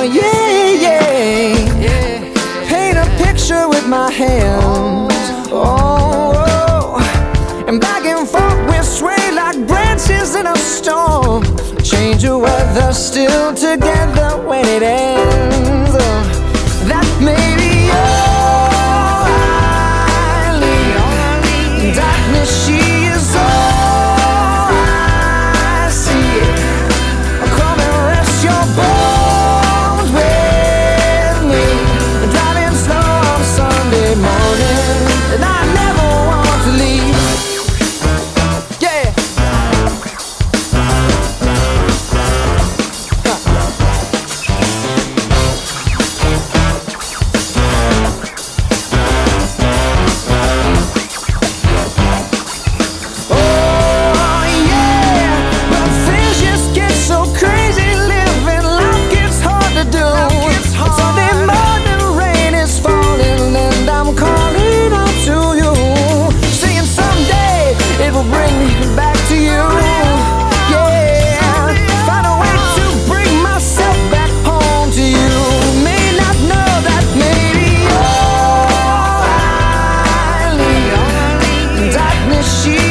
Yeah, yeah. yeah. Paint a picture with my hands. Oh, oh, and back and forth we sway like branches in a storm. Change of weather, still together when it ends. Oh, that may be all I need. Darkness, she. she